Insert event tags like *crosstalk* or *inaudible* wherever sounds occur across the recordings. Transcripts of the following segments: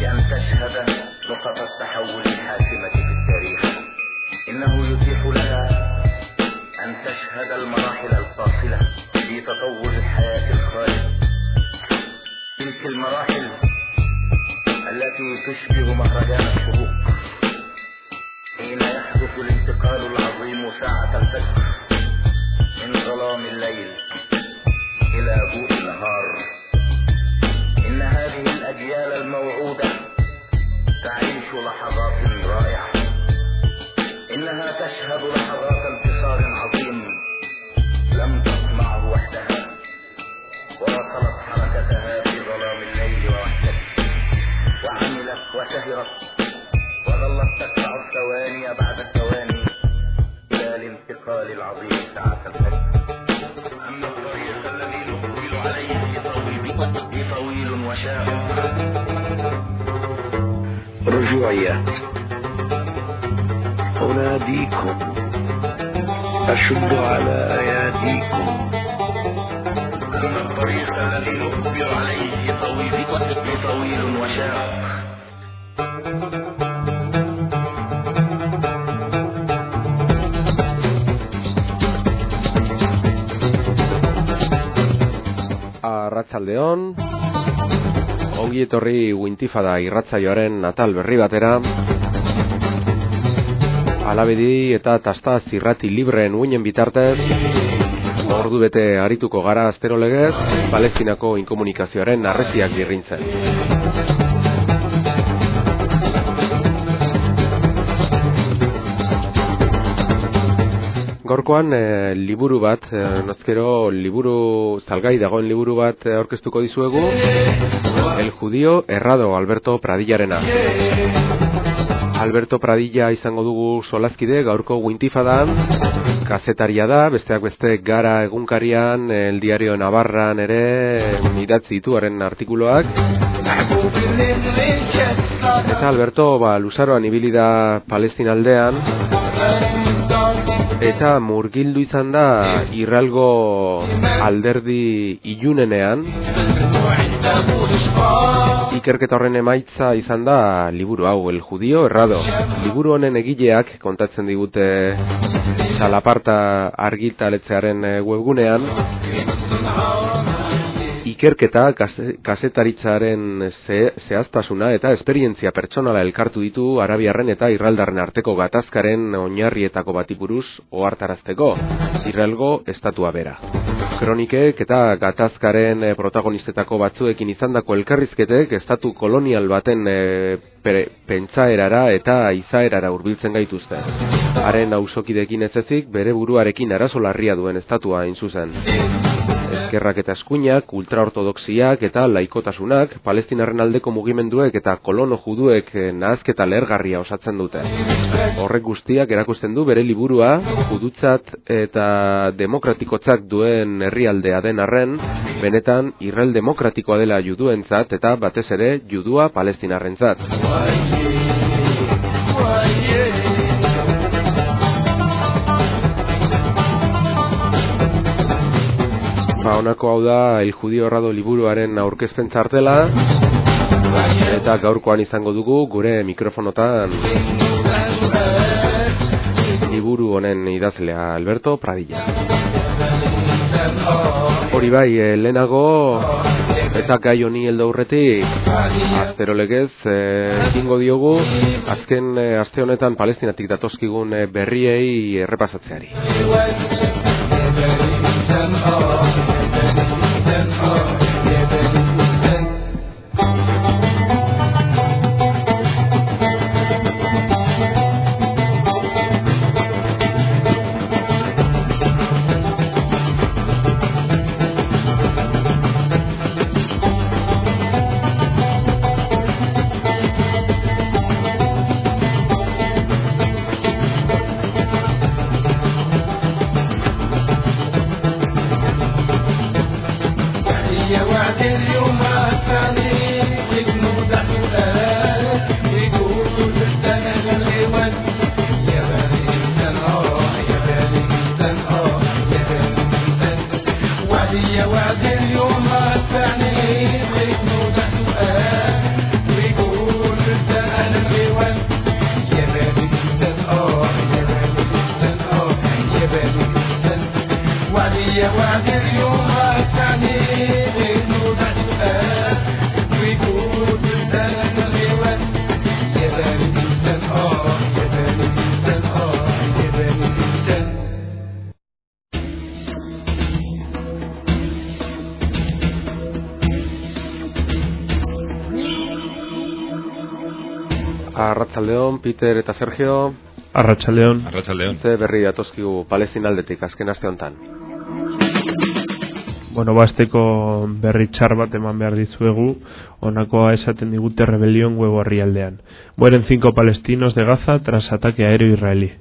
بأن تشهد نقط التحول الحاسمة في التاريخ. إنه يتيح لها أن تشهد المراحل الفاصلة في تطور الحياة الخالد تلك المراحل التي تشبه مهرجان الشروق حين يحدث الانتقال العظيم ساعة الفجر من ظلام الليل إلى ضوء النهار. إن هذه الأجيال الموعودة تعيش لحظات رائعة. إنها تشهد لحظات انتصار عظيم لم تصنعه وحدها واصلت حركتها في ظلام الليل ووحدته وعملت وسهرت وظلت تتبع الثواني بعد الثواني إلى الانتقال العظيم ساعة الفجر. طويل وشاق رجوعيات أناديكم أشد على أياديكم الطريق الذي نقبل عليه طويل طويل وشاق Arratsaldeon. Ongi etorri Wintifada irratsaioaren natal berri batera. Alabedi eta tasta zirrati libreen uinen bitartez ordu bete arituko gara astero legez Palestinako inkomunikazioaren arreziak birrintzen. Gaurkoan e, liburu bat, e, nozkero liburu salgai dagoen liburu bat e, aurkeztuko dizuegu El Judio Errado Alberto Pradillarena. Alberto Pradilla izango dugu solazkide gaurko Wintifadan, kazetaria da, besteak beste gara egunkarian, el diario Navarran ere idatzi dituaren artikuloak. Eta Alberto, ba, luzaroan ibili da Palestina aldean, eta murgildu izan da irralgo alderdi ilunenean, ikerketa horren emaitza izan da liburu hau, el judio errado. Liburu honen egileak kontatzen digute salaparta argitaletzearen webgunean, ikerketa kasetaritzaren zehaztasuna eta esperientzia pertsonala elkartu ditu arabiarren eta irraldarren arteko gatazkaren oinarrietako bati buruz ohartarazteko Israelgo estatua bera. Kronikek eta gatazkaren protagonistetako batzuekin izandako elkarrizketek estatu kolonial baten pentsaerara eta izaerara hurbiltzen gaituzte. Haren ausokidekin ez ezik bere buruarekin arazo larria duen estatua hain zuzen. Ezkerrak eta eskuinak, ultraortodoxiak eta laikotasunak, palestinarren aldeko mugimenduek eta kolono juduek nahazketa lehergarria osatzen dute. Horrek guztiak erakusten du bere liburua, judutzat eta demokratikotzak duen herrialdea den arren, benetan irrel demokratikoa dela juduentzat eta batez ere judua palestinarrentzat. Ba, honako hau da El Judio Errado liburuaren aurkezpen txartela eta gaurkoan izango dugu gure mikrofonotan liburu honen idazlea Alberto Pradilla. Hori bai, eh, lehenago eta gai honi heldu aurretik aztero legez egingo diogu azken eh, aste honetan palestinatik datozkigun eh, berriei errepasatzeari. Arratzaldeon, Peter eta Sergio, Arratsaldeon. Arratsaldeon. ze berri atozkigu palestinaldetik azken aste honetan. Bueno, basteko berri txar bat eman behar dizuegu, honakoa esaten digute rebelión huevo herrialdean. Mueren cinco palestinos de Gaza tras ataque aéreo israelí.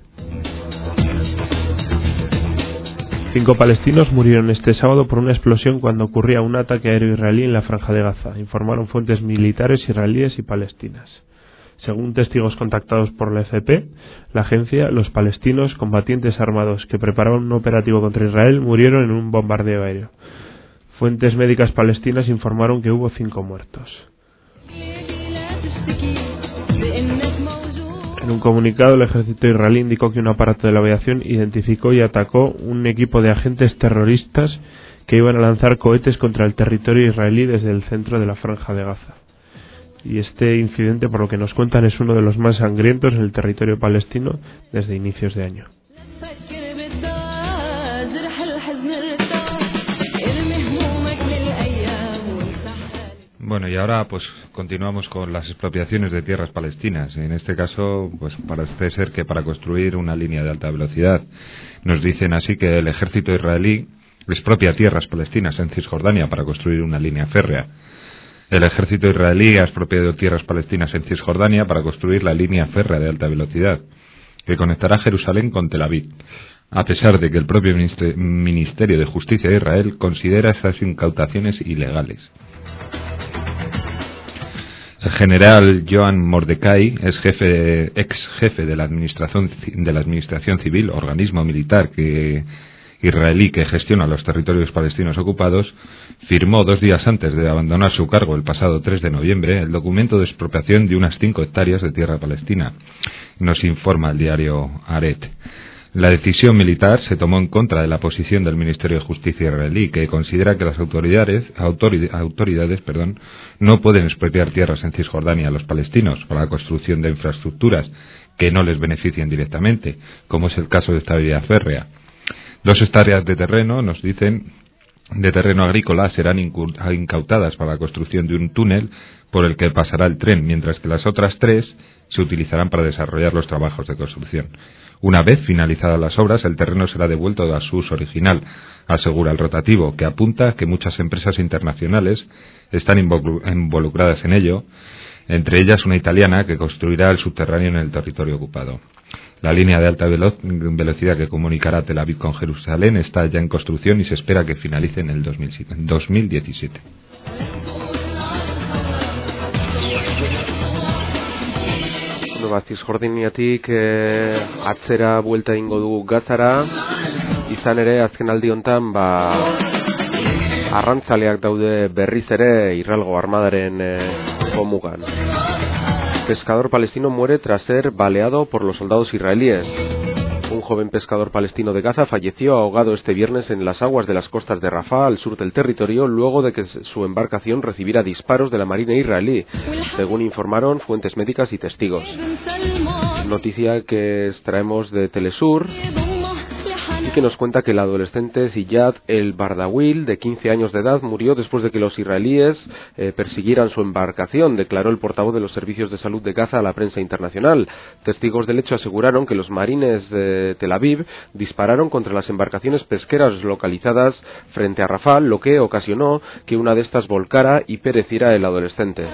Cinco palestinos murieron este sábado por una explosión cuando ocurría un ataque aéreo israelí en la franja de Gaza, informaron fuentes militares israelíes y palestinas. Según testigos contactados por la FP, la agencia, los palestinos combatientes armados que preparaban un operativo contra Israel murieron en un bombardeo aéreo. Fuentes médicas palestinas informaron que hubo cinco muertos. En un comunicado, el ejército israelí indicó que un aparato de la aviación identificó y atacó un equipo de agentes terroristas que iban a lanzar cohetes contra el territorio israelí desde el centro de la franja de Gaza y este incidente, por lo que nos cuentan, es uno de los más sangrientos en el territorio palestino desde inicios de año. Bueno, y ahora pues continuamos con las expropiaciones de tierras palestinas. En este caso, pues parece ser que para construir una línea de alta velocidad, nos dicen así que el ejército israelí expropia tierras palestinas en Cisjordania para construir una línea férrea. El ejército israelí ha expropiado tierras palestinas en Cisjordania para construir la línea férrea de alta velocidad que conectará Jerusalén con Tel Aviv, a pesar de que el propio Ministerio de Justicia de Israel considera esas incautaciones ilegales. El general Joan Mordecai es jefe, ex jefe de la administración de la administración civil, organismo militar que israelí que gestiona los territorios palestinos ocupados, firmó dos días antes de abandonar su cargo el pasado 3 de noviembre el documento de expropiación de unas cinco hectáreas de tierra palestina. Nos informa el diario Aret. La decisión militar se tomó en contra de la posición del Ministerio de Justicia israelí, que considera que las autoridades, autori- autoridades no pueden expropiar tierras en Cisjordania a los palestinos para la construcción de infraestructuras que no les beneficien directamente, como es el caso de esta vía férrea. Dos hectáreas de terreno, nos dicen, de terreno agrícola serán incautadas para la construcción de un túnel por el que pasará el tren, mientras que las otras tres se utilizarán para desarrollar los trabajos de construcción. Una vez finalizadas las obras, el terreno será devuelto a su uso original, asegura el rotativo, que apunta que muchas empresas internacionales están involu- involucradas en ello, entre ellas una italiana que construirá el subterráneo en el territorio ocupado. La línea de alta velo- velocidad que comunicará Tel Aviv con Jerusalén está ya en construcción y se espera que finalice en el 2007 2017. Bueno, ba, Cisjordiniatik eh, atzera buelta egingo dugu gazara, izan ere azken aldi hontan ba, arrantzaleak daude berriz ere Israelgo armadaren eh, jomugan. Pescador palestino muere tras ser baleado por los soldados israelíes. Un joven pescador palestino de Gaza falleció ahogado este viernes en las aguas de las costas de Rafah, al sur del territorio, luego de que su embarcación recibiera disparos de la Marina israelí, según informaron fuentes médicas y testigos. Noticia que extraemos de Telesur y que nos cuenta que el adolescente Ziyad el Bardawil, de 15 años de edad, murió después de que los israelíes eh, persiguieran su embarcación, declaró el portavoz de los servicios de salud de Gaza a la prensa internacional. Testigos del hecho aseguraron que los marines de Tel Aviv dispararon contra las embarcaciones pesqueras localizadas frente a Rafah, lo que ocasionó que una de estas volcara y pereciera el adolescente.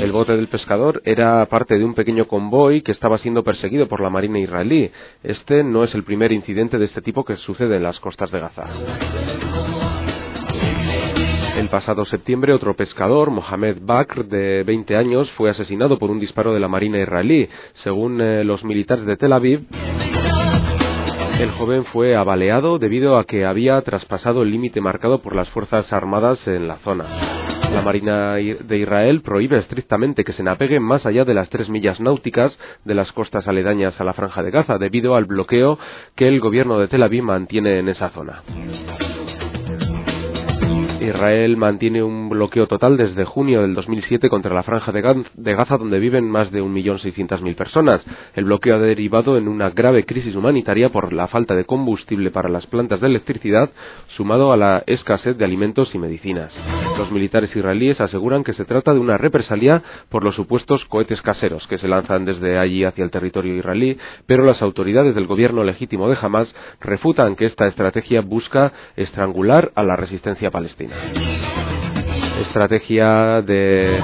El bote del pescador era parte de un pequeño convoy que estaba siendo perseguido por la marina israelí. Este no es el primer incidente de este tipo que sucede en las costas de Gaza. El pasado septiembre, otro pescador, Mohamed Bakr, de 20 años, fue asesinado por un disparo de la Marina israelí. Según eh, los militares de Tel Aviv, el joven fue abaleado debido a que había traspasado el límite marcado por las Fuerzas Armadas en la zona. La Marina de Israel prohíbe estrictamente que se navegue más allá de las tres millas náuticas de las costas aledañas a la Franja de Gaza debido al bloqueo que el gobierno de Tel Aviv mantiene en esa zona. Israel mantiene un bloqueo total desde junio del 2007 contra la franja de Gaza donde viven más de 1.600.000 personas. El bloqueo ha derivado en una grave crisis humanitaria por la falta de combustible para las plantas de electricidad, sumado a la escasez de alimentos y medicinas. Los militares israelíes aseguran que se trata de una represalia por los supuestos cohetes caseros que se lanzan desde allí hacia el territorio israelí, pero las autoridades del gobierno legítimo de Hamas refutan que esta estrategia busca estrangular a la resistencia palestina. Estrategia de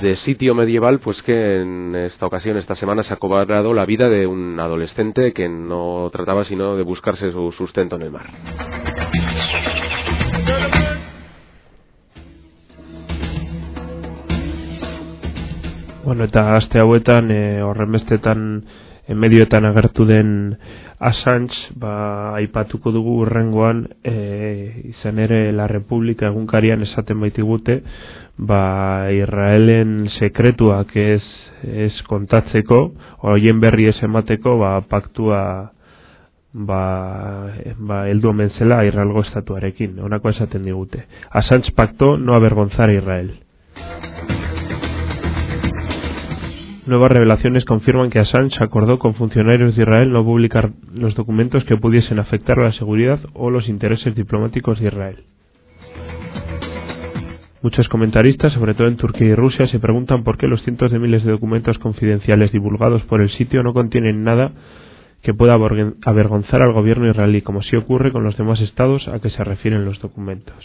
de sitio medieval, pues que en esta ocasión, esta semana, se ha cobrado la vida de un adolescente que no trataba sino de buscarse su sustento en el mar. Bueno, eta aste hauetan e, horrenbestetan medioetan agertu den Assange ba, aipatuko dugu urrengoan e, izan ere La República egunkarian esaten baitigute ba, Israelen sekretuak ez, ez kontatzeko horien berri ez emateko ba, paktua ba, ba, heldu omen zela Israelgo estatuarekin. Honako esaten digute. Assange pactó no avergonzar Israel Nuevas revelaciones confirman que Assange acordó con funcionarios de Israel no publicar los documentos que pudiesen afectar la seguridad o los intereses diplomáticos de Israel. Muchos comentaristas, sobre todo en Turquía y Rusia, se preguntan por qué los cientos de miles de documentos confidenciales divulgados por el sitio no contienen nada que pueda avergon- avergonzar al gobierno israelí, como sí ocurre con los demás estados a que se refieren los documentos.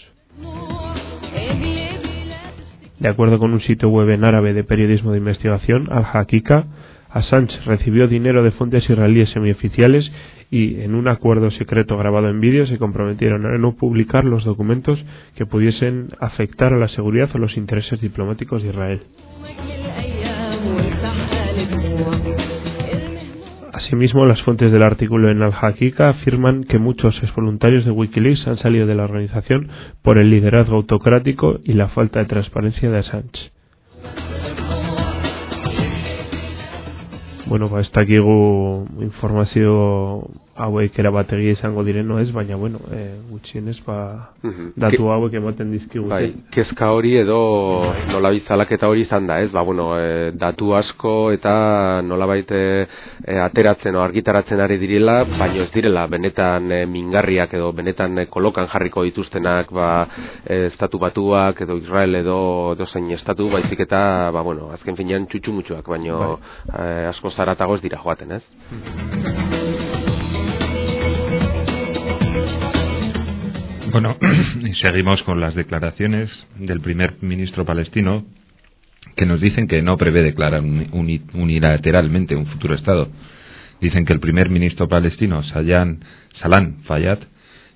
De acuerdo con un sitio web en árabe de periodismo de investigación, Al Hakika, Assange recibió dinero de fuentes israelíes semioficiales y, en un acuerdo secreto grabado en vídeo, se comprometieron a no publicar los documentos que pudiesen afectar a la seguridad o los intereses diplomáticos de Israel. Asimismo, las fuentes del artículo en Al Hakika afirman que muchos exvoluntarios de Wikileaks han salido de la organización por el liderazgo autocrático y la falta de transparencia de Assange. Bueno, ba, ez dakigu informazio hauek erabategia izango diren, no ez, baina, bueno, e, gutxienez, ba, Mhm. datu hauek ematen dizkigute. Bai, kezka hori edo nolabait zalaketa hori izan da, ez? Ba, bueno, e, datu asko eta nolabait e, ateratzen o argitaratzen ari direla, baino ez direla benetan e, mingarriak edo benetan kolokan jarriko dituztenak, ba, e, estatu batuak edo Israel edo dozein estatu, baizik eta, ba, bueno, azken finean txutxumutxuak, baino e, asko zaratago ez dira joaten, ez? Bueno, *clears throat* seguimos con las declaraciones del primer ministro palestino que nos dicen que no prevé declarar uni- uni- unilateralmente un futuro Estado. Dicen que el primer ministro palestino, Sayan, Salan Fayyad,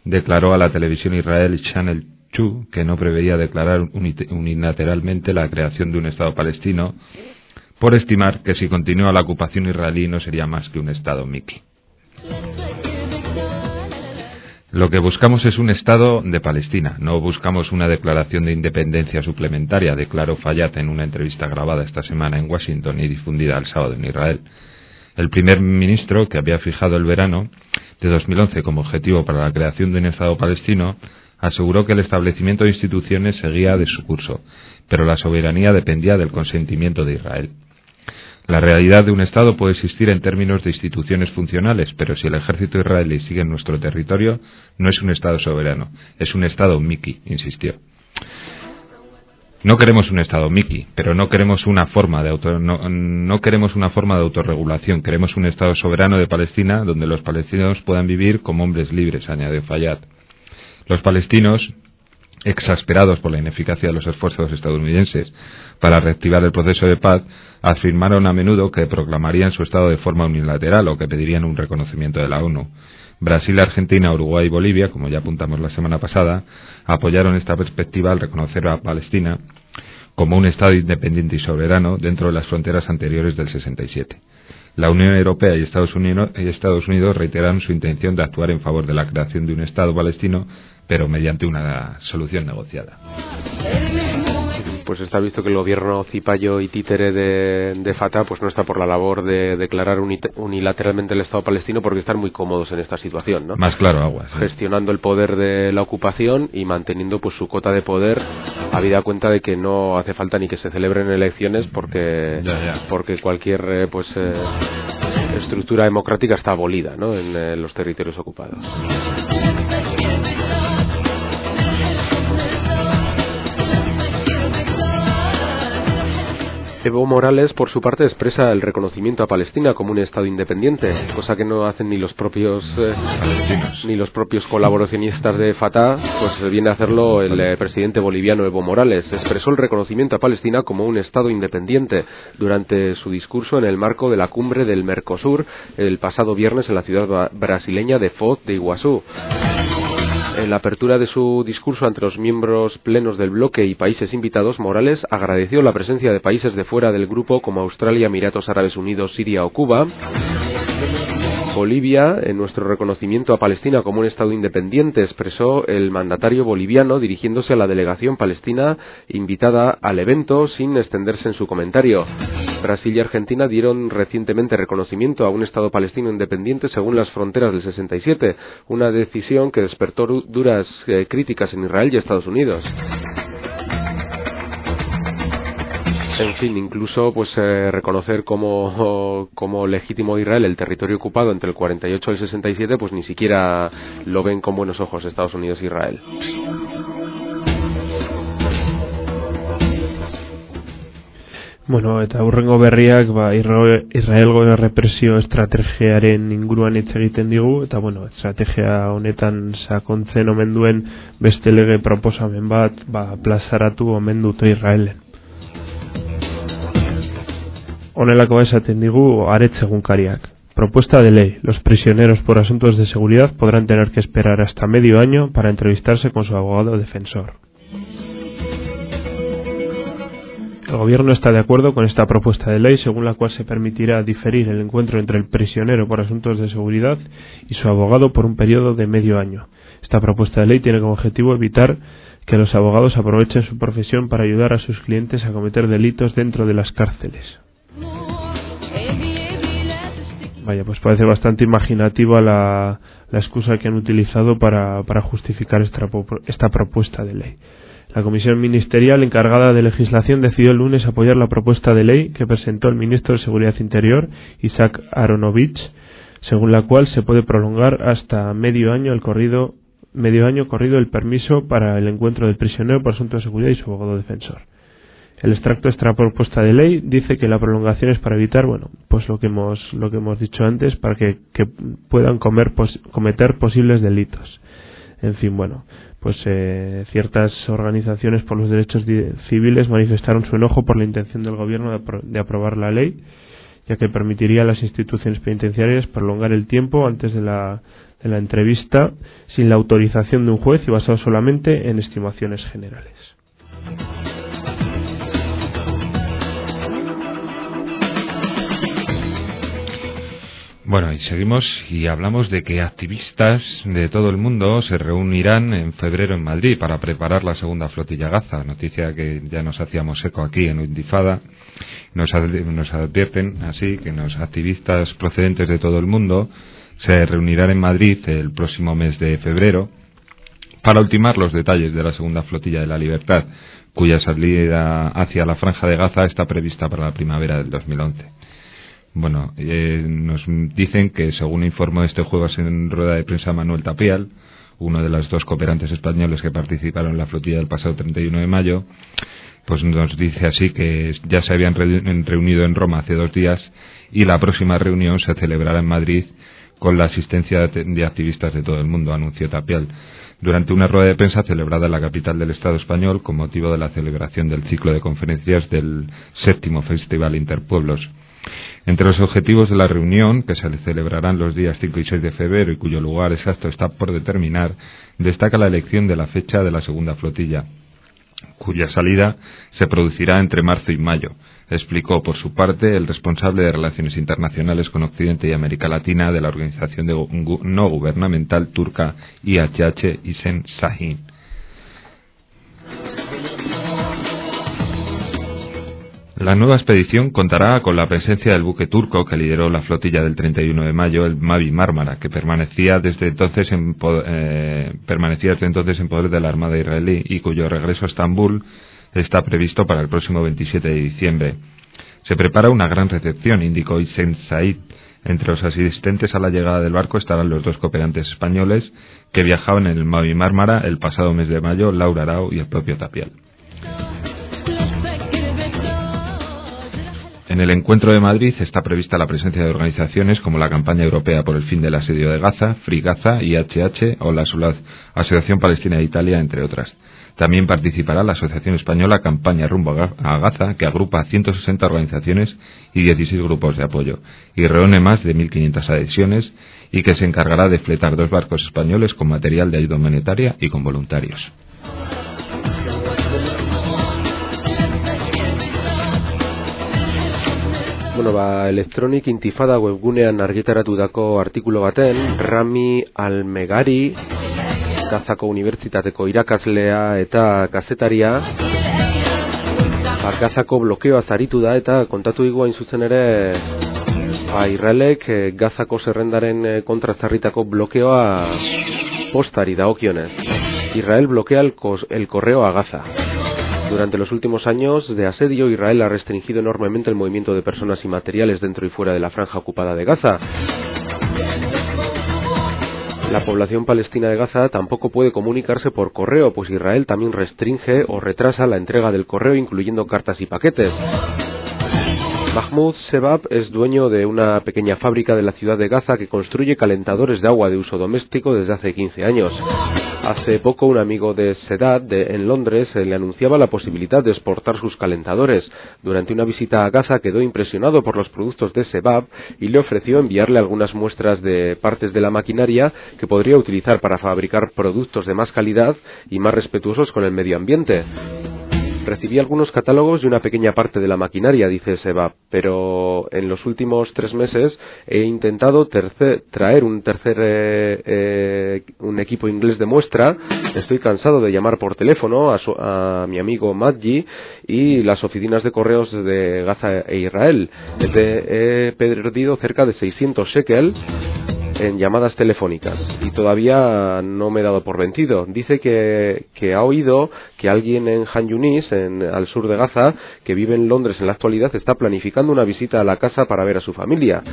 declaró a la televisión Israel Channel 2 que no preveía declarar uni- unilateralmente la creación de un Estado palestino por estimar que si continúa la ocupación israelí no sería más que un Estado Mickey. Lo que buscamos es un Estado de Palestina, no buscamos una declaración de independencia suplementaria, declaró Fayyad en una entrevista grabada esta semana en Washington y difundida el sábado en Israel. El primer ministro, que había fijado el verano de 2011 como objetivo para la creación de un Estado palestino, aseguró que el establecimiento de instituciones seguía de su curso, pero la soberanía dependía del consentimiento de Israel. La realidad de un Estado puede existir en términos de instituciones funcionales, pero si el ejército israelí sigue en nuestro territorio, no es un Estado soberano, es un Estado Mickey, insistió. No queremos un Estado Mickey, pero no queremos una forma de auto, no, no queremos una forma de autorregulación, queremos un Estado soberano de Palestina donde los palestinos puedan vivir como hombres libres, añadió Fayyad. Los palestinos exasperados por la ineficacia de los esfuerzos estadounidenses para reactivar el proceso de paz, afirmaron a menudo que proclamarían su estado de forma unilateral o que pedirían un reconocimiento de la ONU. Brasil, Argentina, Uruguay y Bolivia, como ya apuntamos la semana pasada, apoyaron esta perspectiva al reconocer a Palestina como un Estado independiente y soberano dentro de las fronteras anteriores del 67. La Unión Europea y Estados Unidos, Estados Unidos reiteraron su intención de actuar en favor de la creación de un Estado palestino, pero mediante una solución negociada. Pues está visto que el gobierno cipayo y títere de, de Fatah pues no está por la labor de declarar uni- unilateralmente el Estado palestino porque están muy cómodos en esta situación, ¿no? Más claro, agua. sí. gestionando el poder de la ocupación y manteniendo pues su cota de poder habida cuenta de que no hace falta ni que se celebren elecciones porque Ya, ya. porque cualquier eh, pues eh, estructura democrática está abolida ¿no? en eh, los territorios ocupados Evo Morales, por su parte, expresa el reconocimiento a Palestina como un Estado independiente, cosa que no hacen ni los propios eh, ni los propios colaboracionistas de Fatah, pues viene a hacerlo el eh, presidente boliviano Evo Morales. Expresó el reconocimiento a Palestina como un Estado independiente durante su discurso en el marco de la cumbre del Mercosur el pasado viernes en la ciudad brasileña de Foz de Iguazú. En la apertura de su discurso ante los miembros plenos del bloque y países invitados, Morales agradeció la presencia de países de fuera del grupo como Australia, Emiratos Árabes Unidos, Siria o Cuba. Bolivia, en nuestro reconocimiento a Palestina como un Estado independiente, expresó el mandatario boliviano dirigiéndose a la delegación palestina invitada al evento sin extenderse en su comentario. Brasil y Argentina dieron recientemente reconocimiento a un Estado palestino independiente según las fronteras del 67, una decisión que despertó du- duras eh, críticas en Israel y Estados Unidos. En fin, incluso pues eh, reconocer como, como legítimo Israel el territorio ocupado entre el 48 y el 67, pues ni siquiera lo ven con buenos ojos Estados Unidos e Israel. Bueno, eta hurrengo berriak ba, Isra- Israelgo represio estrategiaren inguruan hitz egiten digu, eta bueno, estrategia honetan sakontzen omen duen beste lege proposamen bat ba, plazaratu omen dute Israelen. Esaten digu aretz egunkariak. Propuesta de ley. Los prisioneros por asuntos de seguridad podrán tener que esperar hasta medio año para entrevistarse con su abogado defensor. El Gobierno está de acuerdo con esta propuesta de ley, según la cual se permitirá diferir el encuentro entre el prisionero por asuntos de seguridad y su abogado por un periodo de medio año. Esta propuesta de ley tiene como objetivo evitar que los abogados aprovechen su profesión para ayudar a sus clientes a cometer delitos dentro de las cárceles. Vaya, pues parece bastante imaginativa la, la excusa que han utilizado para, justificar esta, esta propuesta de ley. La Comisión Ministerial encargada de legislación decidió el lunes apoyar la propuesta de ley que presentó el ministro de Seguridad Interior, Isaac Aronovich, según la cual se puede prolongar hasta medio año el corrido medio año corrido el permiso para el encuentro del prisionero por asuntos de seguridad y su abogado defensor. El extracto de esta propuesta de ley dice que la prolongación es para evitar, bueno, pues lo que hemos lo que hemos dicho antes, para que, que puedan comer pos- cometer posibles delitos. En fin, bueno, pues eh, ciertas organizaciones por los derechos civiles manifestaron su enojo por la intención del gobierno de, apro- de aprobar la ley, ya que permitiría a las instituciones penitenciarias prolongar el tiempo antes de la, de la entrevista sin la autorización de un juez y basado solamente en estimaciones generales. Bueno, y seguimos y hablamos de que activistas de todo el mundo se reunirán en febrero en Madrid para preparar la segunda flotilla Gaza, noticia que ya nos hacíamos eco aquí en Intifada. Nos, nos advierten así que los activistas procedentes de todo el mundo se reunirán en Madrid el próximo mes de febrero para ultimar los detalles de la segunda flotilla de la Libertad, cuya salida hacia la franja de Gaza está prevista para la primavera del 2011. Bueno, eh, nos dicen que según informó este jueves en rueda de prensa Manuel Tapial, uno de los dos cooperantes españoles que participaron en la flotilla del pasado 31 de mayo, pues nos dice así que ya se habían reu- reunido en Roma hace dos días y la próxima reunión se celebrará en Madrid con la asistencia de activistas de todo el mundo, anunció Tapial durante una rueda de prensa celebrada en la capital del Estado español con motivo de la celebración del ciclo de conferencias del séptimo Festival Interpueblos. Entre los objetivos de la reunión, que se celebrarán los días 5 y 6 de febrero y cuyo lugar exacto está por determinar, destaca la elección de la fecha de la segunda flotilla, cuya salida se producirá entre marzo y mayo, explicó por su parte el responsable de Relaciones Internacionales con Occidente y América Latina de la organización no gubernamental turca IHH Isen Sahin. La nueva expedición contará con la presencia del buque turco que lideró la flotilla del 31 de mayo, el Mavi Mármara, que permanecía desde entonces en, eh, permanecía desde entonces en poder de la Armada israelí y cuyo regreso a Estambul está previsto para el próximo 27 de diciembre. Se prepara una gran recepción, indicó Isen Said. Entre los asistentes a la llegada del barco estarán los dos cooperantes españoles que viajaban en el Mavi Mármara el pasado mes de mayo, Laura Arau y el propio Tapial. En el encuentro de Madrid está prevista la presencia de organizaciones como la Campaña Europea por el Fin del Asedio de Gaza, Free Gaza, IHH o la Asociación Palestina de Italia, entre otras. También participará la Asociación Española Campaña Rumbo a Gaza, que agrupa 160 organizaciones y 16 grupos de apoyo, y reúne más de 1.500 adhesiones, y que se encargará de fletar dos barcos españoles con material de ayuda humanitaria y con voluntarios. Bueno, ba, Electronic Intifada webgunean argitaratutako artikulu baten, Rami Almegari, Gazako Unibertsitateko irakaslea eta kazetaria, Gazako blokeoa zaritu da eta kontatu digu hain zuzen ere ba, Israelek eh, Gazako zerrendaren eh, kontra zarritako blokeoa postari dagokionez. Israel bloquea el, el correo a Gaza. Durante los últimos años de asedio, Israel ha restringido enormemente el movimiento de personas y materiales dentro y fuera de la franja ocupada de Gaza. La población palestina de Gaza tampoco puede comunicarse por correo, pues Israel también restringe o retrasa la entrega del correo, incluyendo cartas y paquetes. Mahmoud Sebab es dueño de una pequeña fábrica de la ciudad de Gaza que construye calentadores de agua de uso doméstico desde hace 15 años. Hace poco un amigo de Sedat de- en Londres eh, le anunciaba la posibilidad de exportar sus calentadores. Durante una visita a Gaza quedó impresionado por los productos de Sebab y le ofreció enviarle algunas muestras de partes de la maquinaria que podría utilizar para fabricar productos de más calidad y más respetuosos con el medio ambiente. Recibí algunos catálogos y una pequeña parte de la maquinaria, dice Seba, pero en los últimos tres meses he intentado traer un tercer eh, eh, un equipo inglés de muestra. Estoy cansado de llamar por teléfono a, su- a mi amigo Maggi y las oficinas de correos de Gaza e Israel. He perdido cerca de 600 shekel en llamadas telefónicas y todavía no me he dado por vencido. Dice que, ha oído que alguien en Han Yunis, en, al sur de Gaza, que vive en Londres en la actualidad, está planificando una visita a la casa para ver a su familia.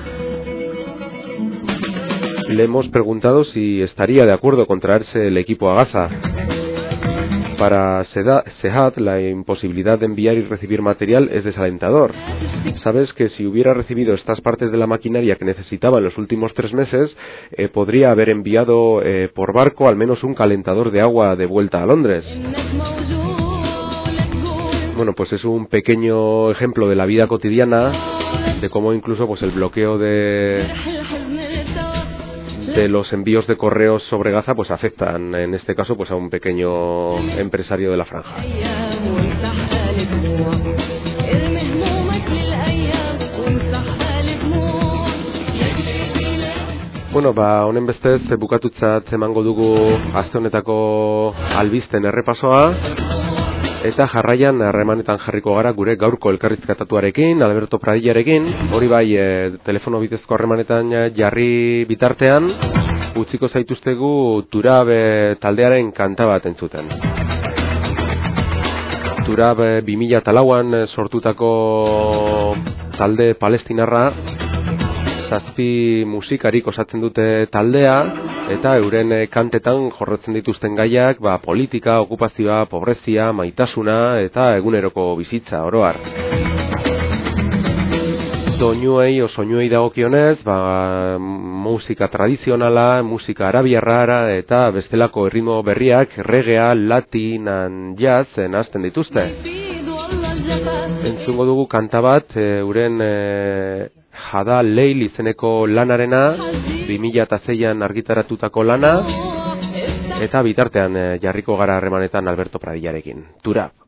Le hemos preguntado si estaría de acuerdo con traerse el equipo a Gaza. Para Sehat, la imposibilidad de enviar y recibir material es desalentador. Sabes que si hubiera recibido estas partes de la maquinaria que necesitaba en los últimos tres meses, eh, podría haber enviado eh, por barco al menos un calentador de agua de vuelta a Londres. Bueno, pues es un pequeño ejemplo de la vida cotidiana, de cómo incluso pues el bloqueo de, de los envíos de correos sobre Gaza pues afectan en este caso pues a un pequeño empresario de la franja. Bueno, ba, honen bestez bukatutzat emango dugu aste honetako albisten errepasoa eta jarraian harremanetan jarriko gara gure gaurko elkarrizketatuarekin, Alberto Pradillarekin, hori bai, e, telefono bidezko harremanetan eh, jarri bitartean, utziko zaituztegu Turab eh, taldearen kanta bat entzuten. Turab eh, 2004an eh, sortutako talde palestinarra zazpi musikarik osatzen dute taldea eta euren eh, kantetan jorratzen dituzten gaiak ba, politika, okupazioa, pobrezia, maitasuna eta eguneroko bizitza oroar. doinuei o soinuei dagokionez, ba, musika tradizionala, musika arabiarra eta bestelako erritmo berriak regea, latinan jazz hasten dituzte. Entzungo dugu kanta bat, e, uren e, jada leil izeneko lanarena, 2006an argitaratutako lana, eta bitartean e, jarriko gara harremanetan Alberto Pradillarekin. Turab.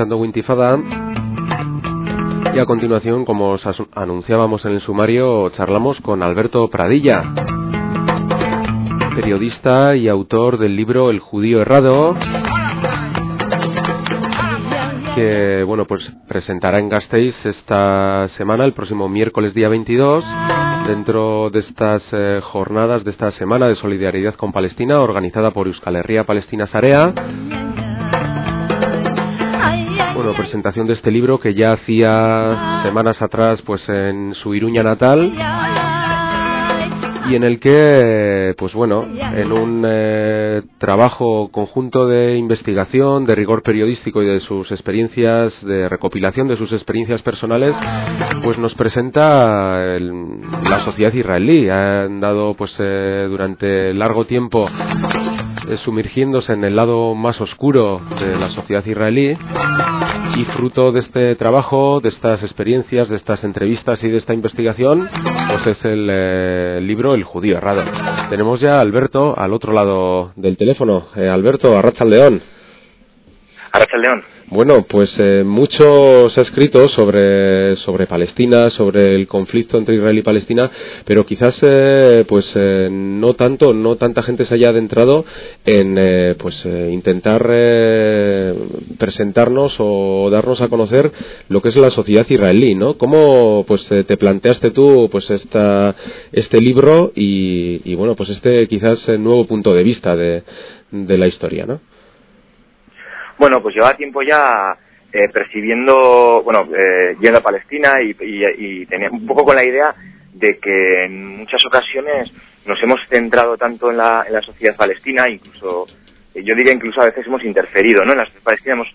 Escuchando Wintifada. Y a continuación, como os anunciábamos en el sumario, charlamos con Alberto Pradilla, periodista y autor del libro El judío errado, que bueno pues presentará en Gasteiz esta semana, el próximo miércoles día 22, dentro de estas eh, jornadas de esta semana de solidaridad con Palestina, organizada por Euskal Herria Palestina Sarea. Bueno, presentación de este libro que ya hacía semanas atrás pues en su Iruña natal y en el que, pues bueno, en un eh, trabajo conjunto de investigación, de rigor periodístico y de sus experiencias, de recopilación de sus experiencias personales, pues nos presenta la sociedad israelí. Han dado, pues, eh, durante largo tiempo sumergiéndose en el lado más oscuro de la sociedad israelí y fruto de este trabajo, de estas experiencias, de estas entrevistas y de esta investigación, pues es el eh, libro El judío errado. Tenemos ya Alberto al otro lado del teléfono. Eh, Alberto, Arracha León. Arracha León. Bueno, pues eh, mucho se ha escrito sobre, sobre Palestina, sobre el conflicto entre Israel y Palestina, pero quizás eh, pues eh, no tanto, no tanta gente se haya adentrado en eh, pues eh, intentar eh, presentarnos o darnos a conocer lo que es la sociedad israelí, ¿no? ¿Cómo pues te planteaste tú pues esta este libro y, y bueno pues este quizás nuevo punto de vista de, de la historia, ¿no? Bueno, pues llevaba tiempo ya eh, percibiendo, bueno, eh, yendo a Palestina y, y- tenía un poco con la idea de que en muchas ocasiones nos hemos centrado tanto en la, en la sociedad palestina, incluso, eh, yo diría incluso a veces hemos interferido, ¿no? En la sociedad palestina hemos,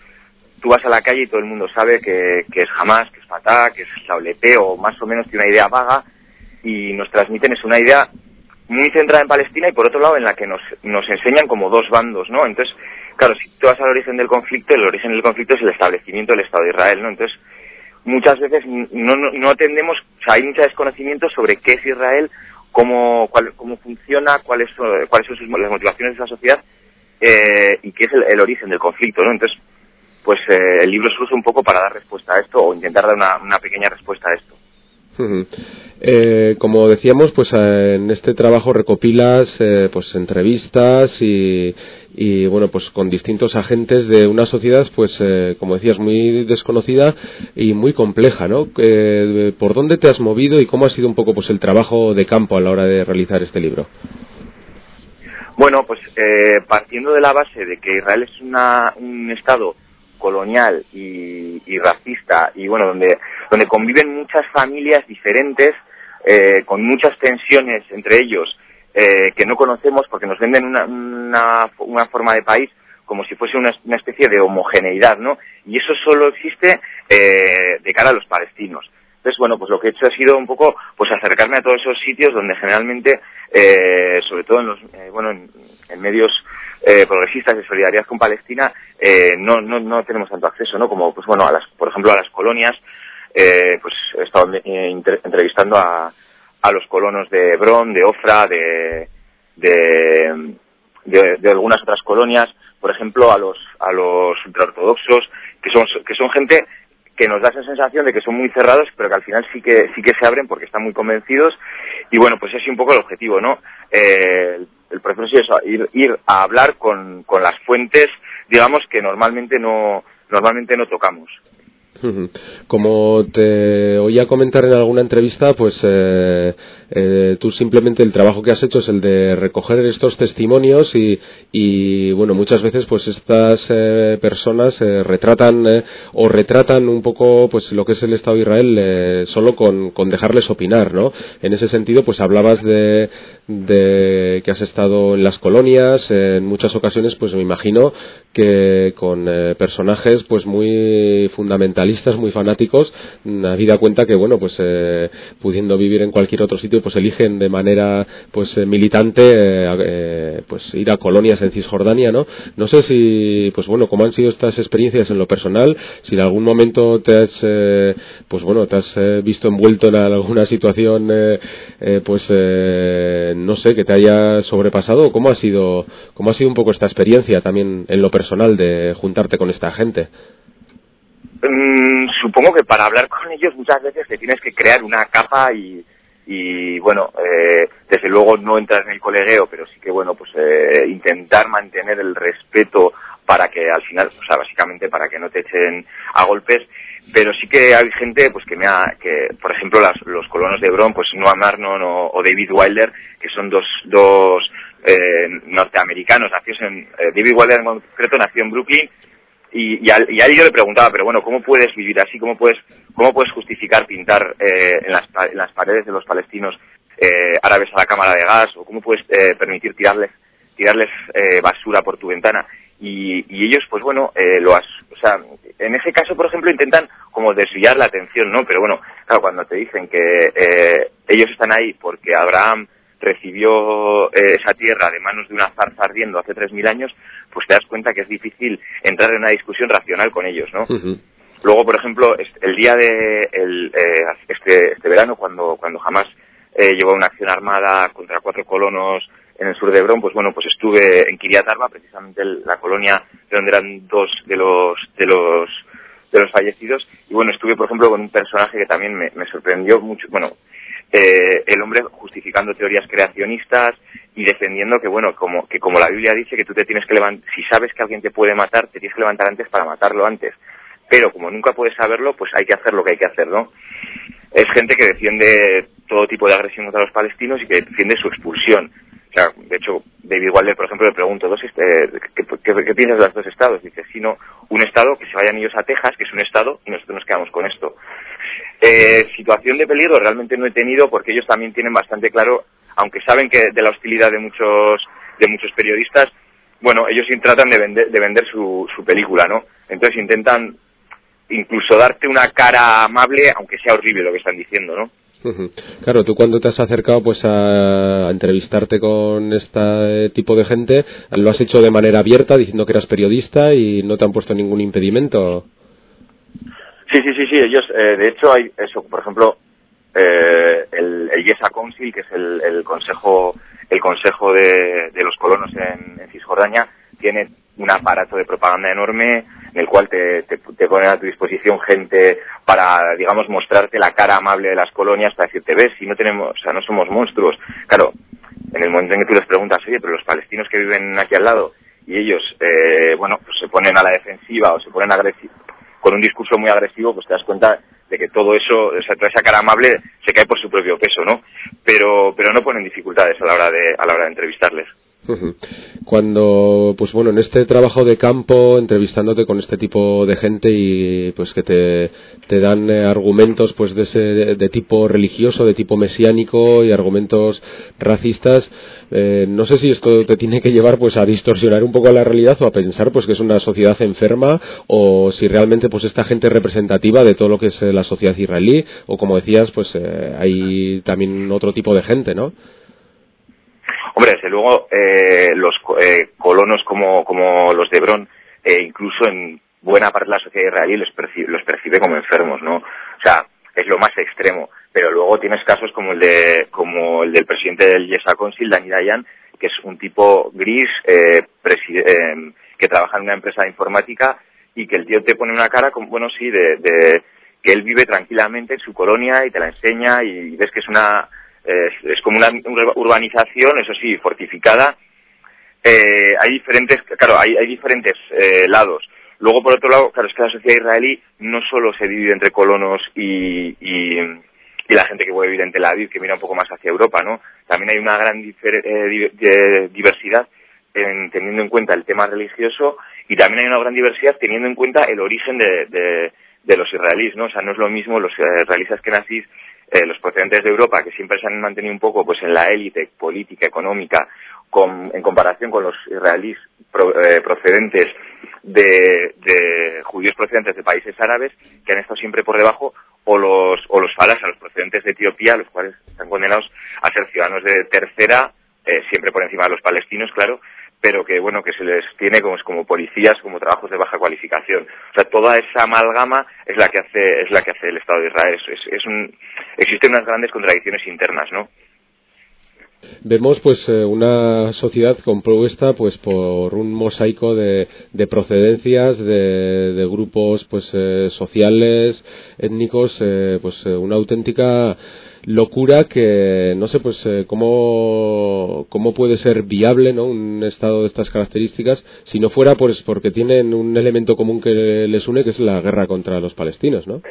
tú vas a la calle y todo el mundo sabe que, es Hamas, que es Fatah, que es OLP, o más o menos tiene una idea vaga, y nos transmiten es una idea muy centrada en Palestina y por otro lado en la que nos, nos enseñan como dos bandos, ¿no? Entonces, claro, si tú vas al origen del conflicto, el origen del conflicto es el establecimiento del Estado de Israel, ¿no? Entonces, muchas veces no, no, no atendemos, o sea, hay mucho desconocimiento sobre qué es Israel, cómo, cuál- cómo funciona, cuáles son, cuáles son sus, las motivaciones de esa sociedad eh, y qué es el, origen del conflicto, ¿no? Entonces, pues eh, el libro surge un poco para dar respuesta a esto o intentar dar una, una pequeña respuesta a esto. Eh, como decíamos, pues eh, en este trabajo recopilas eh, pues entrevistas y, y bueno pues con distintos agentes de una sociedad pues eh, como decías muy desconocida y muy compleja, ¿no? Eh, ¿Por dónde te has movido y cómo ha sido un poco pues el trabajo de campo a la hora de realizar este libro? Bueno, pues eh, partiendo de la base de que Israel es una, un estado colonial y, racista y bueno donde donde conviven muchas familias diferentes eh, con muchas tensiones entre ellos eh, que no conocemos porque nos venden una, una, una forma de país como si fuese una, una especie de homogeneidad, ¿no? Y eso solo existe eh, de cara a los palestinos. Entonces, bueno, pues lo que he hecho ha sido un poco, pues acercarme a todos esos sitios donde generalmente, eh, sobre todo en los, eh, bueno, en, en medios eh, progresistas de solidaridad con Palestina, eh, no, no, no tenemos tanto acceso, ¿no? Como, pues bueno, a las, por ejemplo, a las colonias, eh, pues he estado eh, entrevistando a, a los colonos de Hebrón, de Ofra, de, de, de, de algunas otras colonias, por ejemplo, a los, a los ultraortodoxos, que son, que son gente que nos da esa sensación de que son muy cerrados, pero que al final sí que sí que se abren porque están muy convencidos. Y bueno, pues es un poco el objetivo, ¿no? Eh, el, el proceso es ir, ir a hablar con, con las fuentes, digamos, que normalmente no, normalmente no tocamos. Como te oía comentar en alguna entrevista, pues eh, eh, tú simplemente el trabajo que has hecho es el de recoger estos testimonios y, bueno, muchas veces pues estas eh, personas eh, retratan eh, o retratan un poco pues lo que es el Estado de Israel solo con, dejarles opinar, ¿no? En ese sentido, pues hablabas de, que has estado en las colonias, en muchas ocasiones, pues me imagino que con personajes pues muy fundamentalistas, muy fanáticos, habida cuenta que bueno, pues eh, pudiendo vivir en cualquier otro sitio, pues eligen de manera pues eh, militante eh, eh, pues ir a colonias en Cisjordania, ¿no? No sé si pues bueno, cómo han sido estas experiencias en lo personal, si en algún momento te has eh, pues bueno, te has visto envuelto en alguna situación pues no sé, que te haya sobrepasado, ¿cómo ha sido cómo ha sido un poco esta experiencia también en lo personal de juntarte con esta gente? Mm, supongo que para hablar con ellos muchas veces te tienes que crear una capa y, y bueno, eh, desde luego no entrar en el colegueo, pero sí que bueno, pues eh, intentar mantener el respeto para que al final, o sea, básicamente para que no te echen a golpes, pero sí que hay gente pues que me ha, que por ejemplo las- los colonos de Bron, pues Noam Arnon o, David Wilder, que son dos, dos eh, norteamericanos, nacidos en, eh, David Wilder en concreto nació en Brooklyn, y, y, a, y a él yo le preguntaba, pero bueno, ¿cómo puedes vivir así? ¿Cómo puedes, cómo puedes justificar pintar eh, en, las, en las paredes de los palestinos eh, árabes a la cámara de gas? ¿O cómo puedes eh, permitir tirarles, tirarles eh, basura por tu ventana? Y, y ellos, pues bueno, eh, lo as- o sea, en ese caso, por ejemplo, intentan como desviar la atención, ¿no? Pero bueno, claro, cuando te dicen que eh, ellos están ahí porque Abraham recibió eh, esa tierra de manos de una zarza ardiendo hace 3.000 años, pues te das cuenta que es difícil entrar en una discusión racional con ellos, ¿no? Luego, por ejemplo, el día de el, eh, este, este verano, cuando, cuando jamás eh, llevó una acción armada contra cuatro colonos en el sur de Hebrón, pues bueno, pues estuve en Kiryat Arba, precisamente la colonia de donde eran dos de los de los de los fallecidos, y bueno, estuve, por ejemplo, con un personaje que también me, me sorprendió mucho, bueno, eh, el hombre justificando teorías creacionistas y defendiendo que bueno como que como la Biblia dice que tú te tienes que levantar si sabes que alguien te puede matar te tienes que levantar antes para matarlo antes. Pero como nunca puedes saberlo pues hay que hacer lo que hay que hacer no es gente que defiende todo tipo de agresión contra los palestinos y que defiende su expulsión de hecho David Wilder por ejemplo le pregunto dos eh, ¿qué, piensas de los dos estados dice si no un estado que se vayan ellos a Texas que es un estado y nosotros nos quedamos con esto eh, situación de peligro realmente no he tenido porque ellos también tienen bastante claro, aunque saben que de la hostilidad de muchos de muchos periodistas, bueno, ellos tratan de vender de vender su, su película, ¿no? Entonces intentan incluso darte una cara amable, aunque sea horrible lo que están diciendo, ¿no? Claro, tú cuando te has acercado pues a, entrevistarte con este tipo de gente, lo has hecho de manera abierta diciendo que eras periodista y no te han puesto ningún impedimento. Sí, sí, sí, sí. Ellos, eh, de hecho, hay eso, por ejemplo, eh, el, el Yesa Council, que es el, el consejo, el consejo de, los colonos en Cisjordania, tiene un aparato de propaganda enorme en el cual te, te, ponen a tu disposición gente para, digamos, mostrarte la cara amable de las colonias para decirte, ves, si no tenemos, o sea, no somos monstruos. Claro, en el momento en que tú les preguntas, oye, pero los palestinos que viven aquí al lado, y ellos, eh, bueno, pues se ponen a la defensiva o se ponen agresivos, con un discurso muy agresivo, pues te das cuenta de que todo eso, esa cara amable se cae por su propio peso, ¿no? Pero, pero no ponen dificultades a la hora de, a la hora de entrevistarles. Cuando, pues bueno, en este trabajo de campo, entrevistándote con este tipo de gente y pues que te, te dan eh, argumentos pues de, ese, de, de tipo religioso, de tipo mesiánico y argumentos racistas, eh, no sé si esto te tiene que llevar pues a distorsionar un poco la realidad o a pensar pues que es una sociedad enferma o si realmente pues esta gente es representativa de todo lo que es eh, la sociedad israelí o como decías pues eh, hay también otro tipo de gente, ¿no? Hombre, desde luego, eh, los eh, colonos como, como los de Hebrón, eh, incluso en buena parte de la sociedad israelí los percibe, los percibe como enfermos, ¿no? O sea, es lo más extremo. Pero luego tienes casos como el de como el del presidente del Yesa Council, Dani Dayan, que es un tipo gris eh, eh, que trabaja en una empresa de informática y que el tío te pone una cara, como, bueno, sí, de, de que él vive tranquilamente en su colonia y te la enseña y ves que es una es, es como una ur- urbanización, eso sí, fortificada. Eh, hay diferentes, claro, hay, hay diferentes eh, lados. Luego, por otro lado, claro, es que la sociedad israelí no solo se divide entre colonos y, y, y la gente que puede vivir en Tel Aviv, que mira un poco más hacia Europa, ¿no? También hay una gran eh, diversidad en- teniendo en cuenta el tema religioso y también hay una gran diversidad teniendo en cuenta el origen de, de- de los israelíes, ¿no? O sea, no es lo mismo los eh, israelíes que nazis, eh, los procedentes de Europa, que siempre se han mantenido un poco pues en la élite política, económica, con- en comparación con los israelíes pro- eh, procedentes de, de judíos procedentes de países árabes, que han estado siempre por debajo, o los, o los falasas, los procedentes de Etiopía, los cuales están condenados a ser ciudadanos de tercera, eh, siempre por encima de los palestinos, claro, pero que bueno que se les tiene como, como policías como trabajos de baja cualificación. O sea toda esa amalgama es la que hace es la que hace el Estado de Israel. Es, es, es un existen unas grandes contradicciones internas no vemos pues eh, una sociedad compuesta pues por un mosaico de, de procedencias de, de grupos pues eh, sociales étnicos eh, pues eh, una auténtica locura que no sé pues eh, cómo cómo puede ser viable no un estado de estas características si no fuera pues porque tienen un elemento común que les une que es la guerra contra los palestinos no